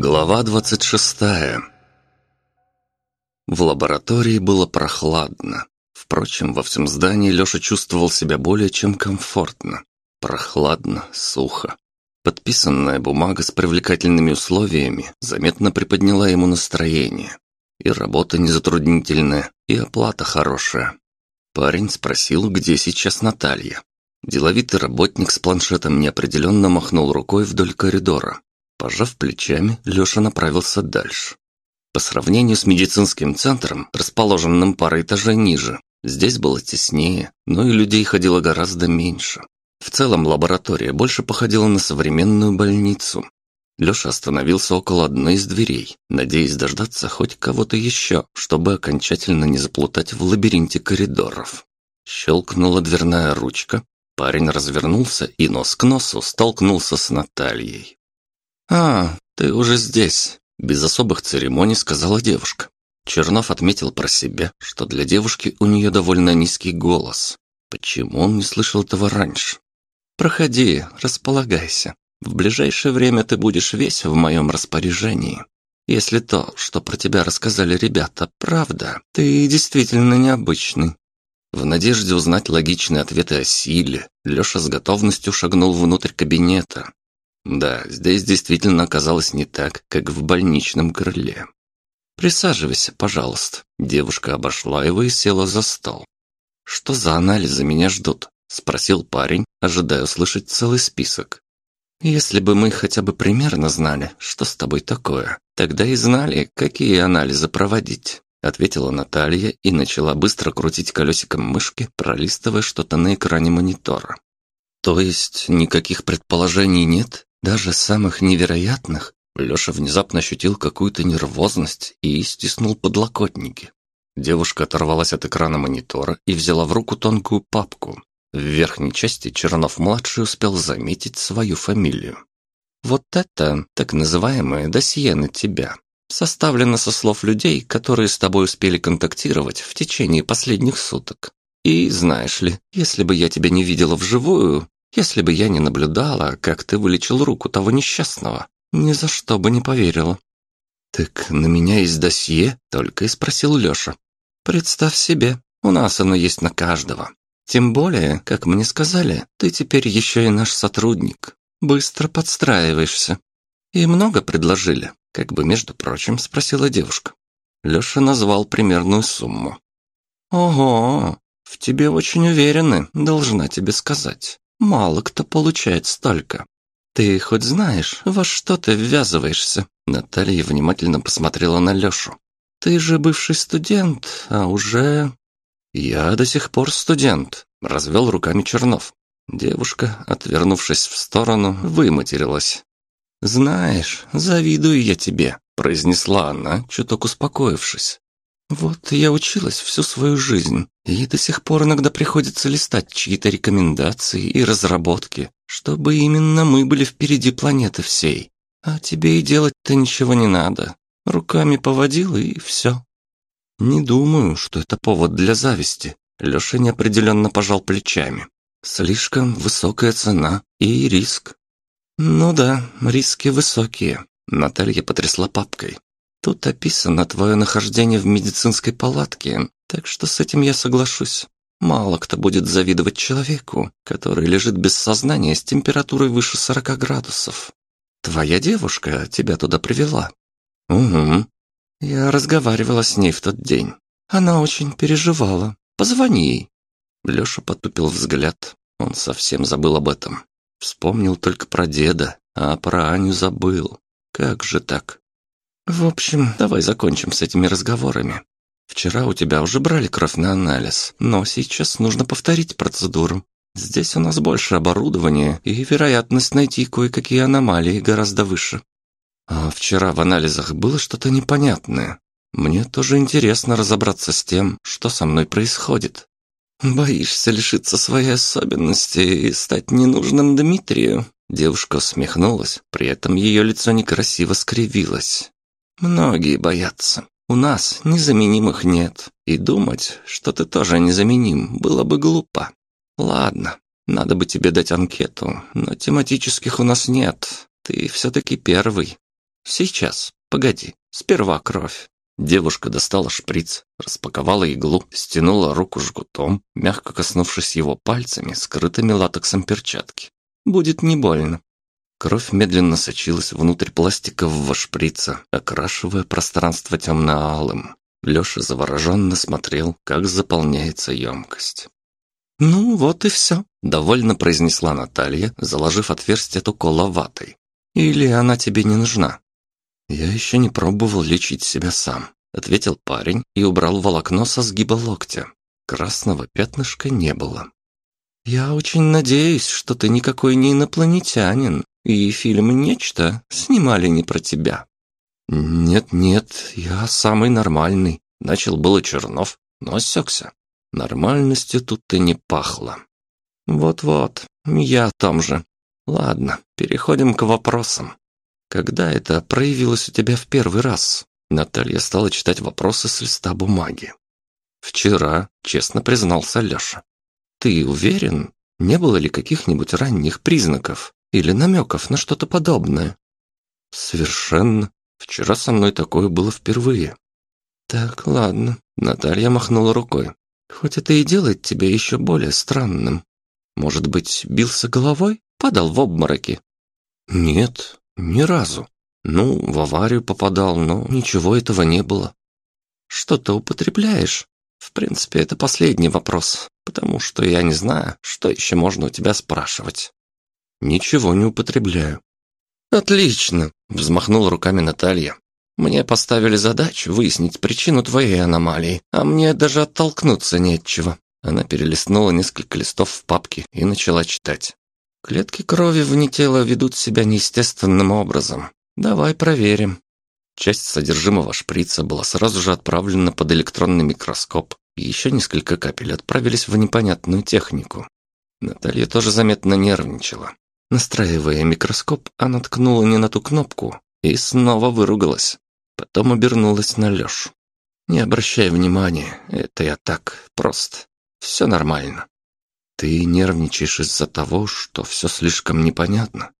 Глава 26 В лаборатории было прохладно. Впрочем, во всем здании Лёша чувствовал себя более чем комфортно. Прохладно, сухо. Подписанная бумага с привлекательными условиями заметно приподняла ему настроение. И работа незатруднительная, и оплата хорошая. Парень спросил, где сейчас Наталья. Деловитый работник с планшетом неопределенно махнул рукой вдоль коридора. Пожав плечами, Леша направился дальше. По сравнению с медицинским центром, расположенным парой этажей ниже, здесь было теснее, но и людей ходило гораздо меньше. В целом лаборатория больше походила на современную больницу. Леша остановился около одной из дверей, надеясь дождаться хоть кого-то еще, чтобы окончательно не заплутать в лабиринте коридоров. Щелкнула дверная ручка, парень развернулся и нос к носу столкнулся с Натальей. «А, ты уже здесь», – без особых церемоний сказала девушка. Чернов отметил про себя, что для девушки у нее довольно низкий голос. Почему он не слышал этого раньше? «Проходи, располагайся. В ближайшее время ты будешь весь в моем распоряжении. Если то, что про тебя рассказали ребята, правда, ты действительно необычный». В надежде узнать логичные ответы о силе, Леша с готовностью шагнул внутрь кабинета, да, здесь действительно оказалось не так, как в больничном крыле. «Присаживайся, пожалуйста». Девушка обошла его и села за стол. «Что за анализы меня ждут?» – спросил парень, ожидая услышать целый список. «Если бы мы хотя бы примерно знали, что с тобой такое, тогда и знали, какие анализы проводить», – ответила Наталья и начала быстро крутить колесиком мышки, пролистывая что-то на экране монитора. «То есть никаких предположений нет?» Даже самых невероятных Лёша внезапно ощутил какую-то нервозность и стиснул подлокотники. Девушка оторвалась от экрана монитора и взяла в руку тонкую папку. В верхней части Чернов-младший успел заметить свою фамилию. «Вот это так называемое досье на тебя. Составлено со слов людей, которые с тобой успели контактировать в течение последних суток. И знаешь ли, если бы я тебя не видела вживую, если бы я не наблюдала, как ты вылечил руку того несчастного, ни за что бы не поверила». «Так на меня есть досье?» — только и спросил Лёша. «Представь себе, у нас оно есть на каждого. Тем более, как мне сказали, ты теперь еще и наш сотрудник. Быстро подстраиваешься. И много предложили?» Как бы, между прочим, спросила девушка. Лёша назвал примерную сумму. «Ого, в тебе очень уверены, должна тебе сказать. Мало кто получает столько. Ты хоть знаешь, во что ты ввязываешься? Наталья внимательно посмотрела на Лёшу. Ты же бывший студент, а уже... Я до сих пор студент, развел руками Чернов. Девушка, отвернувшись в сторону, выматерилась. «Знаешь, завидую я тебе», — произнесла она, чуток успокоившись. Вот я училась всю свою жизнь, и до сих пор иногда приходится листать чьи-то рекомендации и разработки, чтобы именно мы были впереди планеты всей. А тебе и делать-то ничего не надо. Руками поводил и все. Не думаю, что это повод для зависти. Леша неопределенно пожал плечами. Слишком высокая цена и риск. Ну да, риски высокие. Наталья потрясла папкой. Тут описано твое нахождение в медицинской палатке, так что с этим я соглашусь. Мало кто будет завидовать человеку, который лежит без сознания с температурой выше сорока градусов. Твоя девушка тебя туда привела. Угу. Я разговаривала с ней в тот день. Она очень переживала. Позвони ей. Лёша потупил взгляд. Он совсем забыл об этом. Вспомнил только про деда, а про Аню забыл. Как же так? В общем, давай закончим с этими разговорами. Вчера у тебя уже брали кровь на анализ, но сейчас нужно повторить процедуру. Здесь у нас больше оборудования, и вероятность найти кое-какие аномалии гораздо выше. А вчера в анализах было что-то непонятное. Мне тоже интересно разобраться с тем, что со мной происходит. Боишься лишиться своей особенности и стать ненужным Дмитрию? Девушка усмехнулась, при этом ее лицо некрасиво скривилось. Многие боятся. У нас незаменимых нет. И думать, что ты тоже незаменим, было бы глупо. Ладно, надо бы тебе дать анкету, но тематических у нас нет. Ты все-таки первый. сейчас, погоди, сперва кровь». Девушка достала шприц, распаковала иглу, стянула руку жгутом, мягко коснувшись его пальцами, скрытыми латексом перчатки. «Будет не больно». Кровь медленно сочилась внутрь пластикового шприца, окрашивая пространство темно-алым. Леша завороженно смотрел, как заполняется емкость. «Ну, вот и все», — довольно произнесла Наталья, заложив отверстие от укола ватой. «Или она тебе не нужна?» «Я еще не пробовал лечить себя сам», — ответил парень и убрал волокно со сгиба локтя. Красного пятнышка не было. «Я очень надеюсь, что ты никакой не инопланетянин, и фильм «Нечто» снимали не про тебя». «Нет-нет, я самый нормальный», — начал было Чернов, но осекся. Нормальностью тут и не пахло. «Вот-вот, я о том же. Ладно, переходим к вопросам. Когда это проявилось у тебя в первый раз? Наталья стала читать вопросы с листа бумаги. Вчера, честно признался Леша. Ты уверен, не было ли каких-нибудь ранних признаков или намеков на что-то подобное? Совершенно. Вчера со мной такое было впервые. Так, ладно. Наталья махнула рукой. Хоть это и делает тебя еще более странным. Может быть, бился головой? Падал в обмороки? Нет, ни разу. Ну, в аварию попадал, но ничего этого не было. Что ты употребляешь? В принципе, это последний вопрос, потому что я не знаю, что еще можно у тебя спрашивать. Ничего не употребляю. Отлично, взмахнула руками Наталья. Мне поставили задачу выяснить причину твоей аномалии, а мне даже оттолкнуться не от чего. Она перелистнула несколько листов в папке и начала читать. Клетки крови вне тела ведут себя неестественным образом. Давай проверим. Часть содержимого шприца была сразу же отправлена под электронный микроскоп, и еще несколько капель отправились в непонятную технику. Наталья тоже заметно нервничала. Настраивая микроскоп, она ткнула не на ту кнопку и снова выругалась. Потом обернулась на Лешу. «Не обращай внимания, это я так, просто. Все нормально». Ты нервничаешь из-за того, что все слишком непонятно.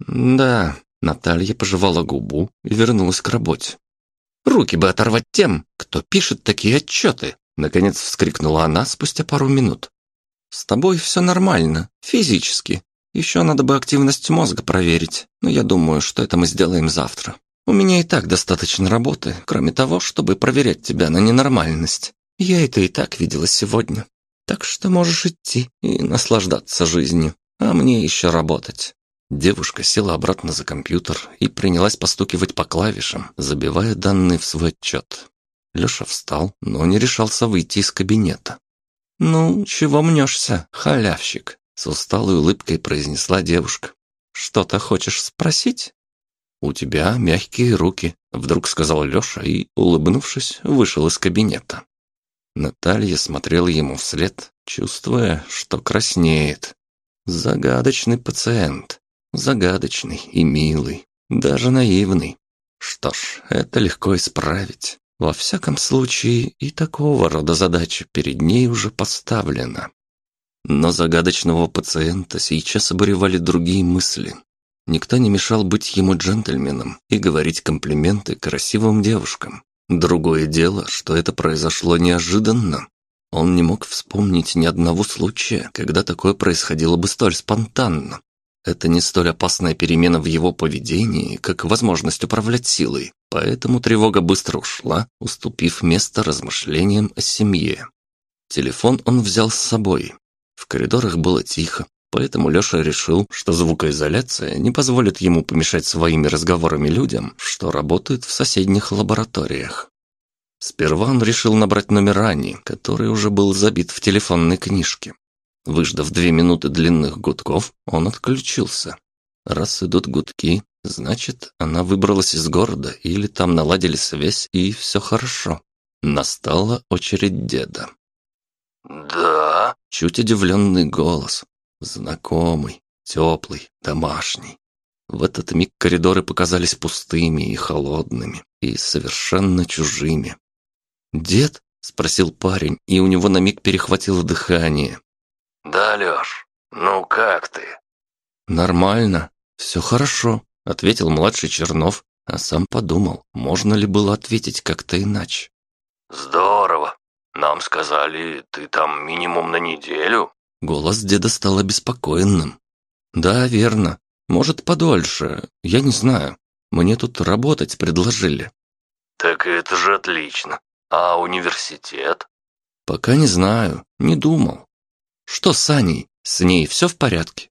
Да, Наталья пожевала губу и вернулась к работе. Руки бы оторвать тем, кто пишет такие отчеты, наконец вскрикнула она спустя пару минут. С тобой все нормально, физически. Еще надо бы активность мозга проверить, но я думаю, что это мы сделаем завтра. У меня и так достаточно работы, кроме того, чтобы проверять тебя на ненормальность. Я это и так видела сегодня. Так что можешь идти и наслаждаться жизнью, а мне еще работать». Девушка села обратно за компьютер и принялась постукивать по клавишам, забивая данные в свой отчет. Леша встал, но не решался выйти из кабинета. «Ну, чего мнешься, халявщик?» С усталой улыбкой произнесла девушка. «Что-то хочешь спросить?» «У тебя мягкие руки», — вдруг сказал Леша и, улыбнувшись, вышел из кабинета. Наталья смотрела ему вслед, чувствуя, что краснеет. Загадочный пациент. Загадочный и милый, даже наивный. Что ж, это легко исправить. Во всяком случае, и такого рода задача перед ней уже поставлена. Но загадочного пациента сейчас обуревали другие мысли. Никто не мешал быть ему джентльменом и говорить комплименты красивым девушкам. Другое дело, что это произошло неожиданно. Он не мог вспомнить ни одного случая, когда такое происходило бы столь спонтанно. Это не столь опасная перемена в его поведении, как возможность управлять силой, поэтому тревога быстро ушла, уступив место размышлениям о семье. Телефон он взял с собой. В коридорах было тихо, Поэтому Леша решил, что звукоизоляция не позволит ему помешать своими разговорами людям, что работают в соседних лабораториях. Сперва он решил набрать номер Ани, который уже был забит в телефонной книжке. Выждав две минуты длинных гудков, он отключился. Раз идут гудки, значит, она выбралась из города или там наладили связь и все хорошо. Настала очередь деда. «Да?» Чуть удивленный голос, Знакомый, теплый, домашний. В этот миг коридоры показались пустыми и холодными, и совершенно чужими. «Дед?» — спросил парень, и у него на миг перехватило дыхание. «Да, Лёш, ну как ты?» «Нормально, все хорошо», — ответил младший Чернов а сам подумал, можно ли было ответить как-то иначе. «Здорово. Нам сказали, ты там минимум на неделю?» Голос деда стал обеспокоенным. «Да, верно. Может, подольше. Я не знаю. Мне тут работать предложили». «Так это же отлично. А университет?» «Пока не знаю. Не думал. Что с Аней? С ней все в порядке?»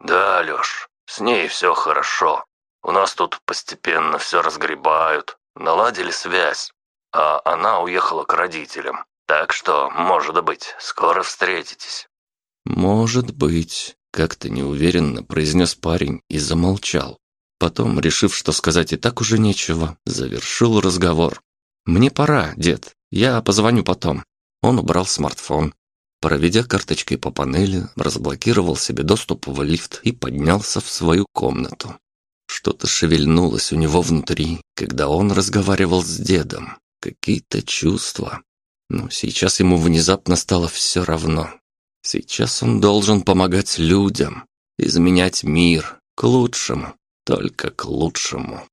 «Да, Леш, с ней все хорошо. У нас тут постепенно все разгребают, наладили связь, а она уехала к родителям. Так что, может быть, скоро встретитесь». «Может быть», — как-то неуверенно произнес парень и замолчал. Потом, решив, что сказать и так уже нечего, завершил разговор. «Мне пора, дед. Я позвоню потом». Он убрал смартфон. Проведя карточкой по панели, разблокировал себе доступ в лифт и поднялся в свою комнату. Что-то шевельнулось у него внутри, когда он разговаривал с дедом. Какие-то чувства. Но сейчас ему внезапно стало все равно. Сейчас он должен помогать людям, изменять мир к лучшему, только к лучшему.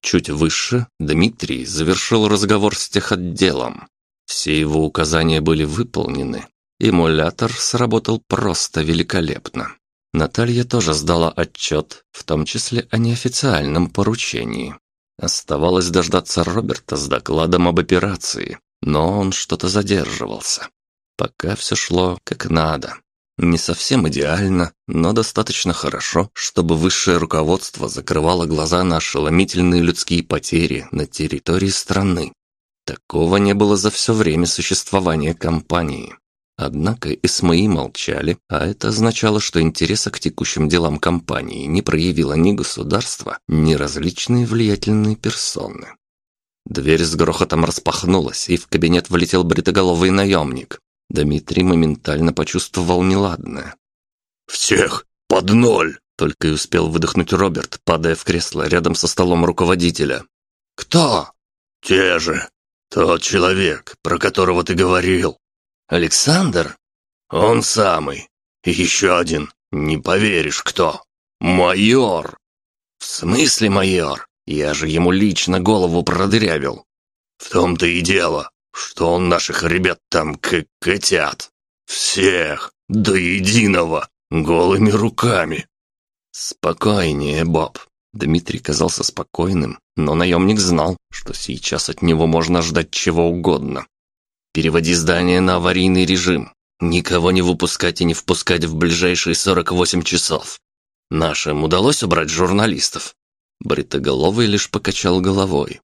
Чуть выше Дмитрий завершил разговор с техотделом. Все его указания были выполнены. Эмулятор сработал просто великолепно. Наталья тоже сдала отчет, в том числе о неофициальном поручении. Оставалось дождаться Роберта с докладом об операции, но он что-то задерживался. Пока все шло как надо. Не совсем идеально, но достаточно хорошо, чтобы высшее руководство закрывало глаза на ошеломительные людские потери на территории страны. Такого не было за все время существования компании. Однако СМИ молчали, а это означало, что интереса к текущим делам компании не проявило ни государство, ни различные влиятельные персоны. Дверь с грохотом распахнулась, и в кабинет влетел бритоголовый наемник. Дмитрий моментально почувствовал неладное. «Всех под ноль!» Только и успел выдохнуть Роберт, падая в кресло рядом со столом руководителя. «Кто?» «Те же. Тот человек, про которого ты говорил. «Александр?» «Он самый. И еще один. Не поверишь, кто. Майор!» «В смысле майор? Я же ему лично голову продырявил». «В том-то и дело, что он наших ребят там как котят. Всех, до единого, голыми руками». «Спокойнее, Боб». Дмитрий казался спокойным, но наемник знал, что сейчас от него можно ждать чего угодно. Переводи здание на аварийный режим. Никого не выпускать и не впускать в ближайшие 48 часов. Нашим удалось убрать журналистов. Бритоголовый лишь покачал головой.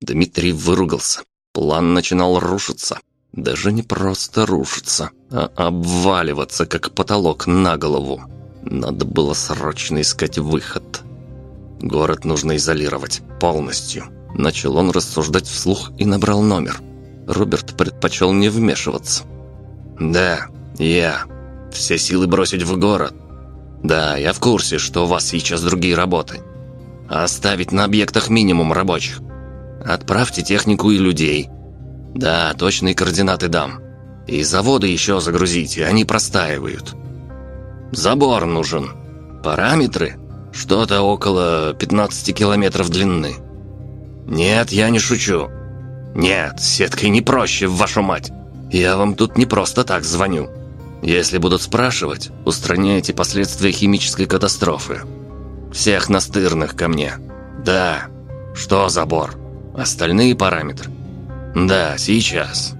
Дмитрий выругался. План начинал рушиться. Даже не просто рушиться, а обваливаться, как потолок на голову. Надо было срочно искать выход. Город нужно изолировать полностью. Начал он рассуждать вслух и набрал номер. Роберт предпочел не вмешиваться. «Да, я. Все силы бросить в город. Да, я в курсе, что у вас сейчас другие работы. Оставить на объектах минимум рабочих. Отправьте технику и людей. Да, точные координаты дам. И заводы еще загрузите, они простаивают. Забор нужен. Параметры? Что-то около 15 километров длины. Нет, я не шучу. «Нет, сеткой не проще, в вашу мать. Я вам тут не просто так звоню. Если будут спрашивать, устраняйте последствия химической катастрофы. Всех настырных ко мне. Да. Что забор? Остальные параметры? Да, сейчас.